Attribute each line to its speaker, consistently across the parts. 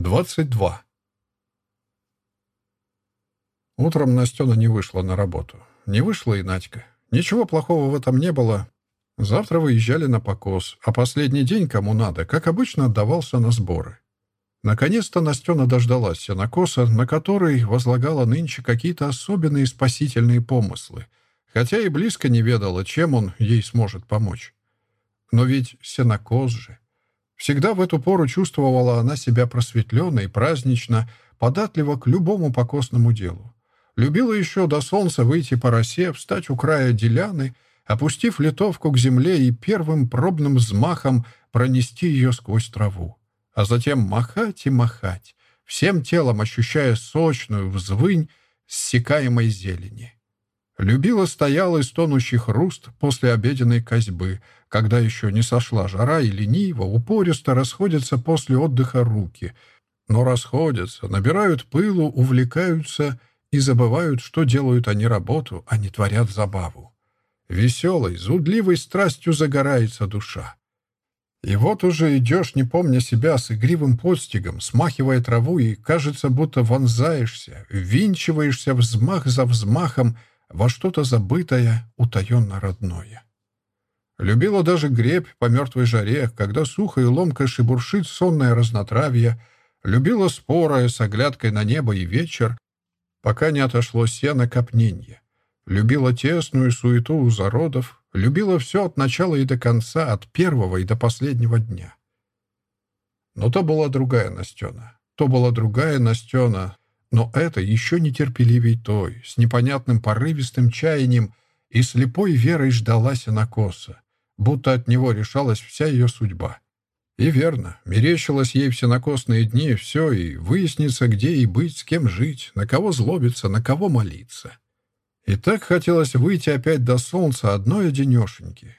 Speaker 1: 22. Утром Настена не вышла на работу. Не вышла и Надька. Ничего плохого в этом не было. Завтра выезжали на покос, а последний день, кому надо, как обычно, отдавался на сборы. Наконец-то Настена дождалась сенокоса, на который возлагала нынче какие-то особенные спасительные помыслы, хотя и близко не ведала, чем он ей сможет помочь. Но ведь сенокос же — Всегда в эту пору чувствовала она себя просветленно и празднично, податливо к любому покосному делу. Любила еще до солнца выйти по росе, встать у края деляны, опустив литовку к земле и первым пробным взмахом пронести ее сквозь траву. А затем махать и махать, всем телом ощущая сочную взвынь ссекаемой зелени. Любила стояла из тонущих руст после обеденной козьбы, когда еще не сошла жара и лениво, упористо расходятся после отдыха руки. Но расходятся, набирают пылу, увлекаются и забывают, что делают они работу, а не творят забаву. Веселой, зудливой страстью загорается душа. И вот уже идешь, не помня себя, с игривым подстигом, смахивая траву, и кажется, будто вонзаешься, винчиваешься взмах за взмахом — во что-то забытое, утаенно родное. Любила даже гребь по мертвой жаре, когда сухо и ломко шебуршит сонное разнотравье, любила спорое с оглядкой на небо и вечер, пока не отошло сено копненье. Любила тесную суету у зародов, любила все от начала и до конца, от первого и до последнего дня. Но то была другая Настена. То была другая Настена, но это еще нетерпеливей той, с непонятным порывистым чаянием и слепой верой ждалась она косо, будто от него решалась вся ее судьба. И верно, мерещилось ей все накосные дни, все, и выяснится, где и быть, с кем жить, на кого злобиться, на кого молиться. И так хотелось выйти опять до солнца одной денешеньки,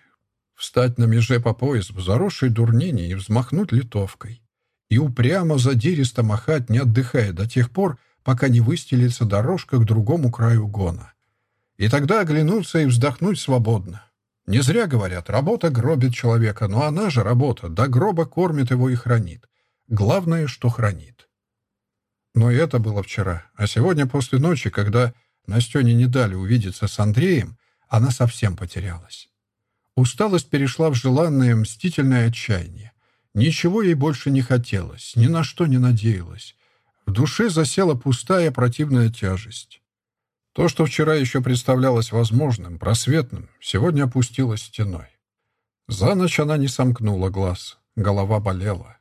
Speaker 1: встать на меже по пояс в заросшей дурнении и взмахнуть литовкой, и упрямо задиристо махать, не отдыхая до тех пор, пока не выстелится дорожка к другому краю гона. И тогда оглянуться и вздохнуть свободно. Не зря говорят, работа гробит человека, но она же работа, до гроба кормит его и хранит. Главное, что хранит. Но это было вчера, а сегодня после ночи, когда Настене не дали увидеться с Андреем, она совсем потерялась. Усталость перешла в желанное мстительное отчаяние. Ничего ей больше не хотелось, ни на что не надеялась. В душе засела пустая противная тяжесть. То, что вчера еще представлялось возможным, просветным, сегодня опустилось стеной. За ночь она не сомкнула глаз, голова болела.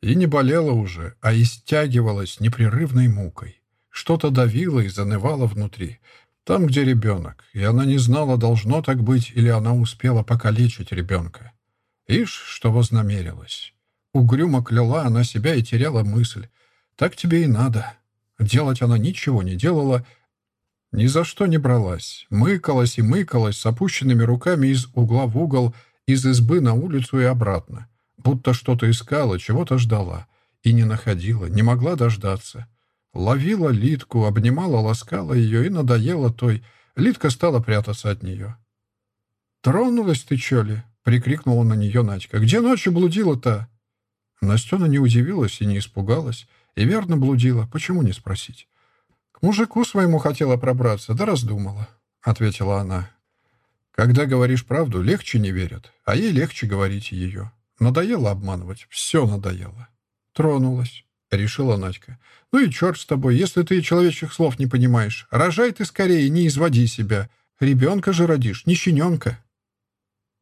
Speaker 1: И не болела уже, а истягивалась непрерывной мукой. Что-то давило и занывало внутри, там, где ребенок, и она не знала, должно так быть, или она успела покалечить ребенка. Ишь, что вознамерилась. Угрюмо кляла она себя и теряла мысль, так тебе и надо. Делать она ничего не делала, ни за что не бралась. Мыкалась и мыкалась с опущенными руками из угла в угол, из избы на улицу и обратно. Будто что-то искала, чего-то ждала. И не находила, не могла дождаться. Ловила Литку, обнимала, ласкала ее и надоела той. Литка стала прятаться от нее. «Тронулась ты, чё ли?» — прикрикнула на нее Надька. «Где ночью блудила-то?» Настена не удивилась и не испугалась. И верно блудила. Почему не спросить? К мужику своему хотела пробраться, да раздумала, — ответила она. Когда говоришь правду, легче не верят, а ей легче говорить ее. Надоело обманывать, все надоело. Тронулась, — решила Надька. Ну и черт с тобой, если ты человеческих слов не понимаешь. Рожай ты скорее, не изводи себя. Ребенка же родишь, не щененка.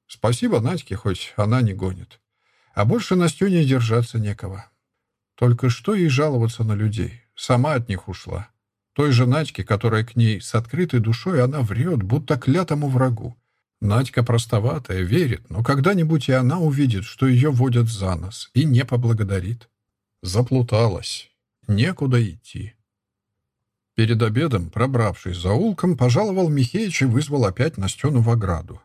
Speaker 1: Спасибо Надьке, хоть она не гонит. А больше Настюне держаться некого. Только что ей жаловаться на людей? Сама от них ушла. Той же Надьке, которая к ней с открытой душой, она врет, будто клятому врагу. Надька простоватая, верит, но когда-нибудь и она увидит, что ее водят за нос, и не поблагодарит. Заплуталась. Некуда идти. Перед обедом, пробравшись за улком, пожаловал Михеич и вызвал опять Настену в ограду.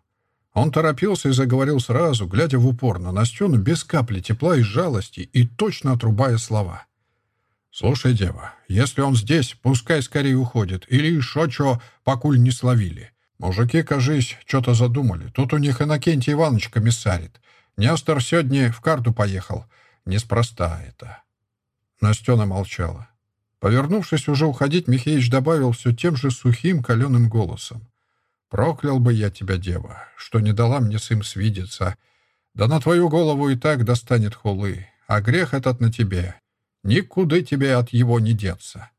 Speaker 1: Он торопился и заговорил сразу, глядя в упор на Настену без капли тепла и жалости и точно отрубая слова. «Слушай, дева, если он здесь, пускай скорее уходит, или еще чё, покуль не словили. Мужики, кажись, что-то задумали. Тут у них Иннокентий Иванович комиссарит. Нестор сегодня в карту поехал. Неспроста это». Настена молчала. Повернувшись уже уходить, Михеич добавил все тем же сухим каленым голосом. Проклял бы я тебя, дева, что не дала мне с им свидеться. Да на твою голову и так достанет хулы, а грех этот на тебе. Никуда тебе от его не деться.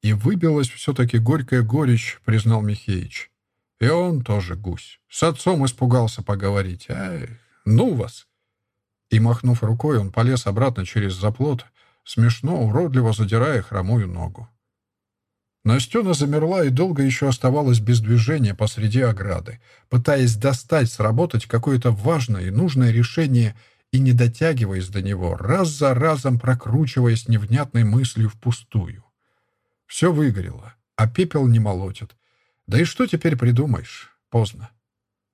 Speaker 1: И выбилась все-таки горькая горечь, признал Михеич. И он тоже гусь. С отцом испугался поговорить. Эх, ну вас! И, махнув рукой, он полез обратно через заплот, смешно, уродливо задирая хромую ногу. Настена замерла и долго еще оставалась без движения посреди ограды, пытаясь достать, сработать какое-то важное и нужное решение и не дотягиваясь до него, раз за разом прокручиваясь невнятной мыслью впустую. Все выгорело, а пепел не молотит. Да и что теперь придумаешь? Поздно.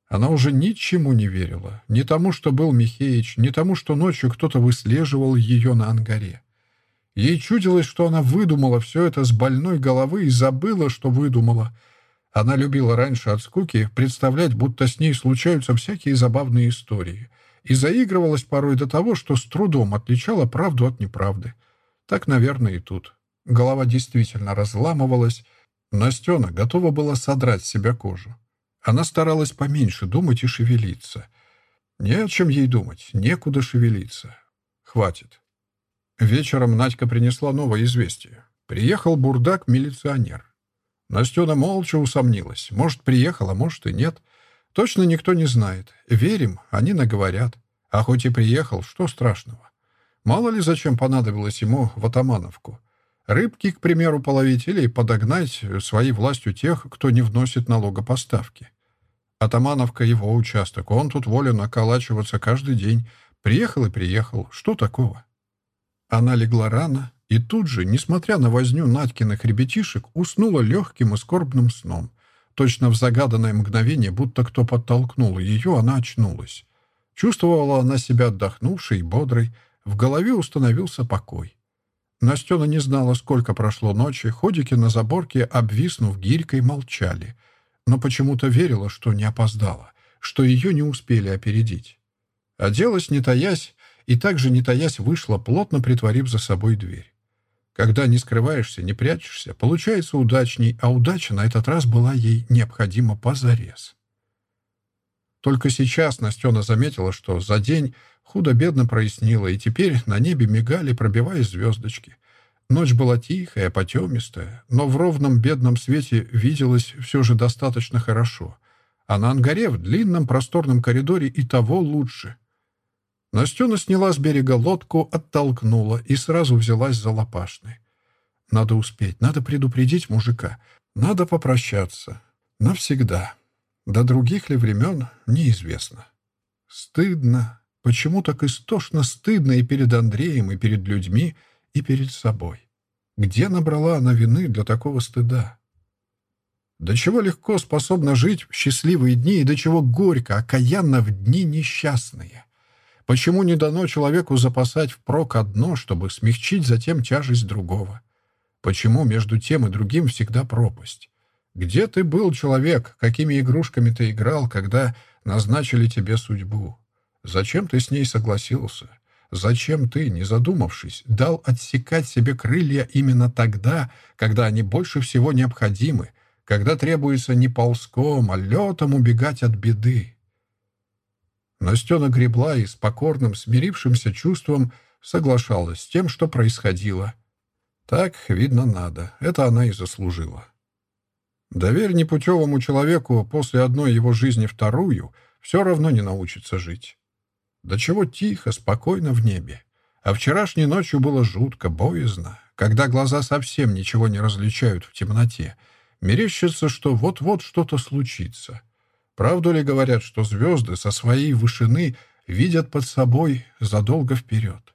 Speaker 1: Она уже ничему не верила. Ни тому, что был Михеич, ни тому, что ночью кто-то выслеживал ее на ангаре. Ей чудилось, что она выдумала все это с больной головы и забыла, что выдумала. Она любила раньше от скуки представлять, будто с ней случаются всякие забавные истории, и заигрывалась порой до того, что с трудом отличала правду от неправды. Так, наверное, и тут. Голова действительно разламывалась. Настена готова была содрать с себя кожу. Она старалась поменьше думать и шевелиться. Не о чем ей думать, некуда шевелиться. Хватит. Вечером Надька принесла новое известие. Приехал бурдак-милиционер. Настена молча усомнилась. Может, приехала, может и нет. Точно никто не знает. Верим, они наговорят. А хоть и приехал, что страшного? Мало ли зачем понадобилось ему в Атамановку. Рыбки, к примеру, половить или подогнать своей властью тех, кто не вносит налогопоставки. Атамановка — его участок, он тут волен околачиваться каждый день. Приехал и приехал, что такого? Она легла рано и тут же, несмотря на возню Надькиных ребятишек, уснула легким и скорбным сном. Точно в загаданное мгновение, будто кто подтолкнул ее, она очнулась. Чувствовала она себя отдохнувшей и бодрой, в голове установился покой. Настена не знала, сколько прошло ночи, ходики на заборке, обвиснув гирькой, молчали. Но почему-то верила, что не опоздала, что ее не успели опередить. Оделась, не таясь, и также, не таясь, вышла, плотно притворив за собой дверь. Когда не скрываешься, не прячешься, получается удачней, а удача на этот раз была ей необходима позарез. Только сейчас Настена заметила, что за день худо-бедно прояснило, и теперь на небе мигали, пробиваясь звездочки. Ночь была тихая, потемистая, но в ровном бедном свете виделось все же достаточно хорошо. А на ангаре в длинном просторном коридоре и того лучше. Настена сняла с берега лодку, оттолкнула и сразу взялась за лопашный. Надо успеть, надо предупредить мужика, надо попрощаться. Навсегда. До других ли времен неизвестно. Стыдно. Почему так истошно стыдно и перед Андреем, и перед людьми, и перед собой? Где набрала она вины для такого стыда? До чего легко способна жить в счастливые дни и до чего горько, окаянно в дни несчастные. Почему не дано человеку запасать впрок одно, чтобы смягчить затем тяжесть другого? Почему между тем и другим всегда пропасть? Где ты был, человек? Какими игрушками ты играл, когда назначили тебе судьбу? Зачем ты с ней согласился? Зачем ты, не задумавшись, дал отсекать себе крылья именно тогда, когда они больше всего необходимы, когда требуется не ползком, а летом убегать от беды? Настена гребла и с покорным, смирившимся чувством соглашалась с тем, что происходило. Так, видно, надо. Это она и заслужила. Доверь непутевому человеку после одной его жизни вторую все равно не научится жить. До чего тихо, спокойно в небе. А вчерашней ночью было жутко, боязно, когда глаза совсем ничего не различают в темноте. Мерещится, что вот-вот что-то случится — Правду ли говорят, что звезды со своей вышины видят под собой задолго вперед?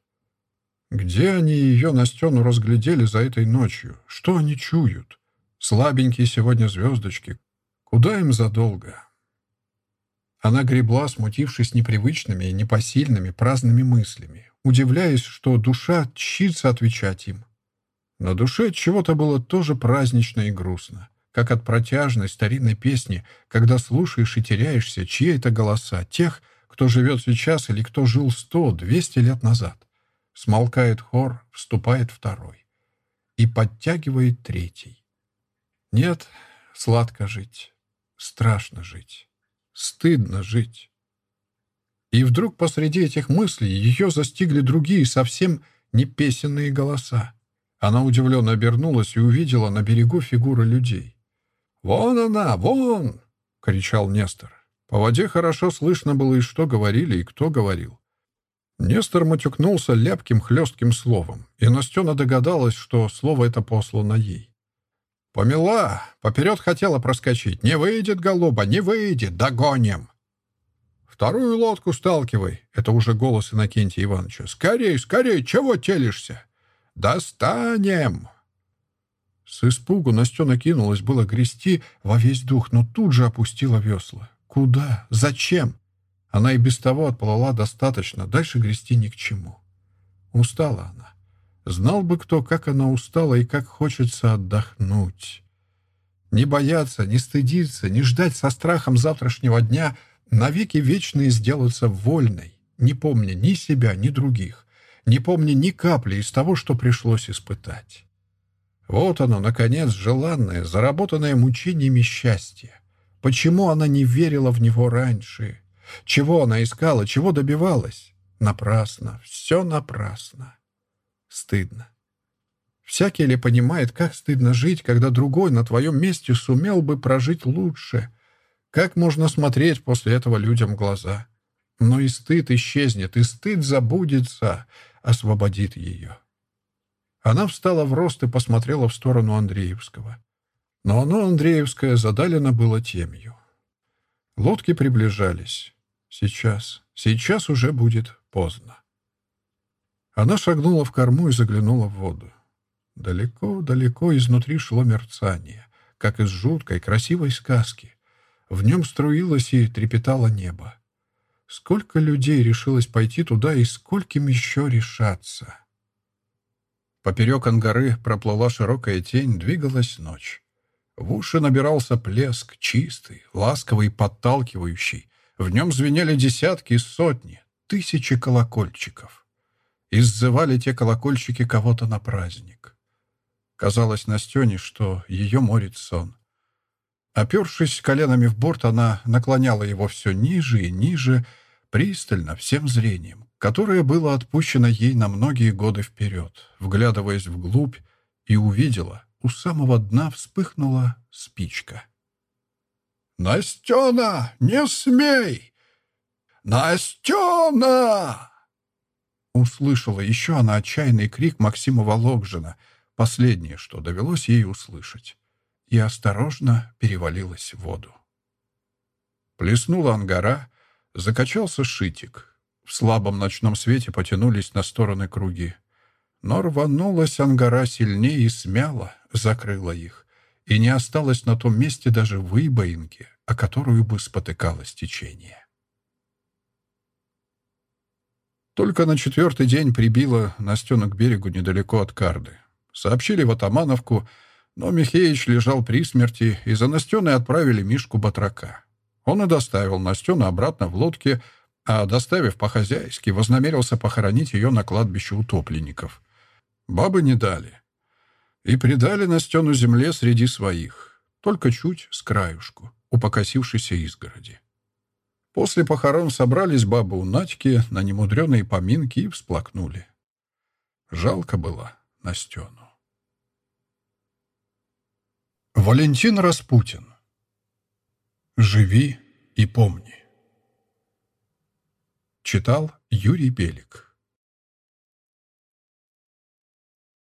Speaker 1: Где они ее на стену разглядели за этой ночью? Что они чуют? Слабенькие сегодня звездочки. Куда им задолго? Она гребла, смутившись непривычными и непосильными праздными мыслями, удивляясь, что душа тщится отвечать им. На душе чего-то было тоже празднично и грустно как от протяжной старинной песни, когда слушаешь и теряешься, чьи это голоса, тех, кто живет сейчас или кто жил сто, двести лет назад. Смолкает хор, вступает второй. И подтягивает третий. Нет, сладко жить, страшно жить, стыдно жить. И вдруг посреди этих мыслей ее застигли другие, совсем не песенные голоса. Она удивленно обернулась и увидела на берегу фигуры людей. «Вон она, вон!» — кричал Нестор. По воде хорошо слышно было и что говорили, и кто говорил. Нестор матюкнулся ляпким хлестким словом, и Настена догадалась, что слово это послано ей. «Помела! Поперед хотела проскочить. Не выйдет, голуба, не выйдет! Догоним!» «Вторую лодку сталкивай!» — это уже голос Иннокентия Ивановича. «Скорей, скорей! Чего телишься?» «Достанем!» С испугу Настена кинулась было грести во весь дух, но тут же опустила весла. Куда? Зачем? Она и без того отплыла достаточно, дальше грести ни к чему. Устала она. Знал бы кто, как она устала и как хочется отдохнуть. Не бояться, не стыдиться, не ждать со страхом завтрашнего дня, навеки вечные сделаться вольной, не помня ни себя, ни других, не помня ни капли из того, что пришлось испытать. Вот оно, наконец, желанное, заработанное мучениями счастье. Почему она не верила в него раньше? Чего она искала, чего добивалась? Напрасно, все напрасно. Стыдно. Всякий ли понимает, как стыдно жить, когда другой на твоем месте сумел бы прожить лучше? Как можно смотреть после этого людям в глаза? Но и стыд исчезнет, и стыд забудется, освободит ее. Она встала в рост и посмотрела в сторону Андреевского. Но оно, Андреевское, задалено было темью. Лодки приближались. Сейчас, сейчас уже будет поздно. Она шагнула в корму и заглянула в воду. Далеко, далеко изнутри шло мерцание, как из жуткой, красивой сказки. В нем струилось и трепетало небо. Сколько людей решилось пойти туда и скольким еще решаться? Поперек ангары проплыла широкая тень, двигалась ночь. В уши набирался плеск, чистый, ласковый, подталкивающий. В нем звенели десятки, сотни, тысячи колокольчиков. Иззывали те колокольчики кого-то на праздник. Казалось Настене, что ее морит сон. Опершись коленами в борт, она наклоняла его все ниже и ниже, пристально, всем зрением, которое было отпущено ей на многие годы вперед, вглядываясь вглубь, и увидела, у самого дна вспыхнула спичка. «Настена, не смей! Настена!» Услышала еще она отчаянный крик Максима Вологжина, последнее, что довелось ей услышать, и осторожно перевалилась в воду. Плеснула ангара, закачался шитик — в слабом ночном свете потянулись на стороны круги. Но рванулась ангара сильнее и смяла, закрыла их. И не осталось на том месте даже выбоинки, о которую бы спотыкалось течение. Только на четвертый день прибило Настена к берегу недалеко от Карды. Сообщили в Атамановку, но Михеич лежал при смерти, и за Настеной отправили Мишку Батрака. Он и доставил Настена обратно в лодке, а доставив по-хозяйски, вознамерился похоронить ее на кладбище утопленников. Бабы не дали. И предали Настену земле среди своих, только чуть с краюшку, у покосившейся изгороди. После похорон собрались бабы у Надьки на немудреные поминки и всплакнули. Жалко было Настену. Валентин Распутин «Живи и помни». Читал Юрий Белик